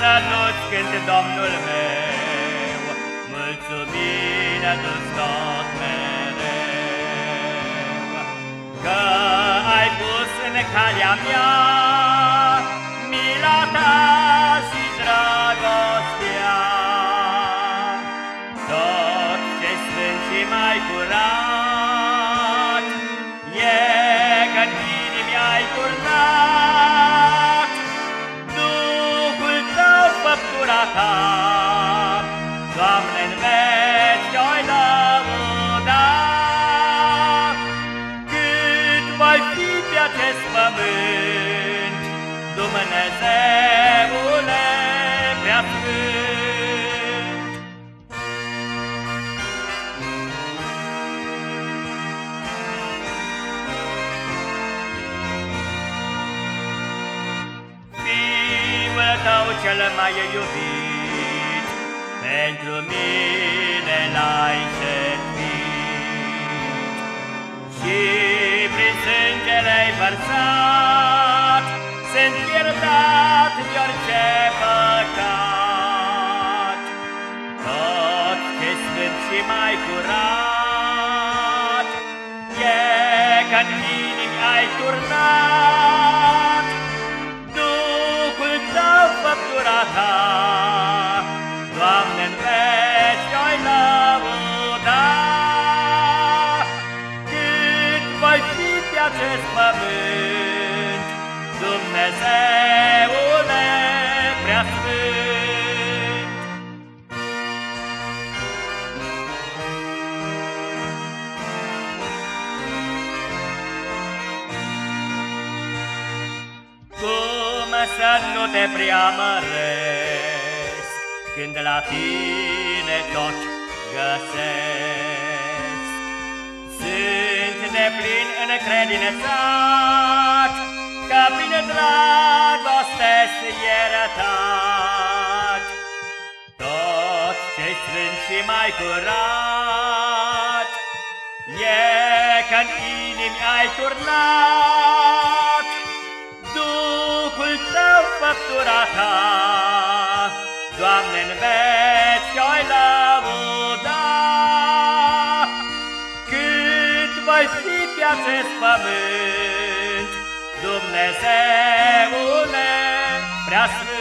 să nu-ți cânt, Domnul meu, mulțumire tu-ți tot mereu, că ai pus în calea mea Doamne, în veci te-oi lăuda. Cât voi fi pe acest pământ, Dumnezeule prea sfânt. Fiul tău cel mai iubit, Pentru mine l-ai jertfit. Și prin sângele-ai vărsat, Sunt iertat de orice păcat. Tot ce sfânt și mai curat, E că-n inimi ai turnat, Duhul tău, făptura ta, să nu te preamăresc. Când la tine tot găsesc. Sunt de plin încredințat Că prin dragoste-s iertat Tot ce sfânt și mai curat E că-n inimi ai turnat în veci te-oi lăuda. Cât voi fi pe acest pământ, Dumnezeule prea sfânt,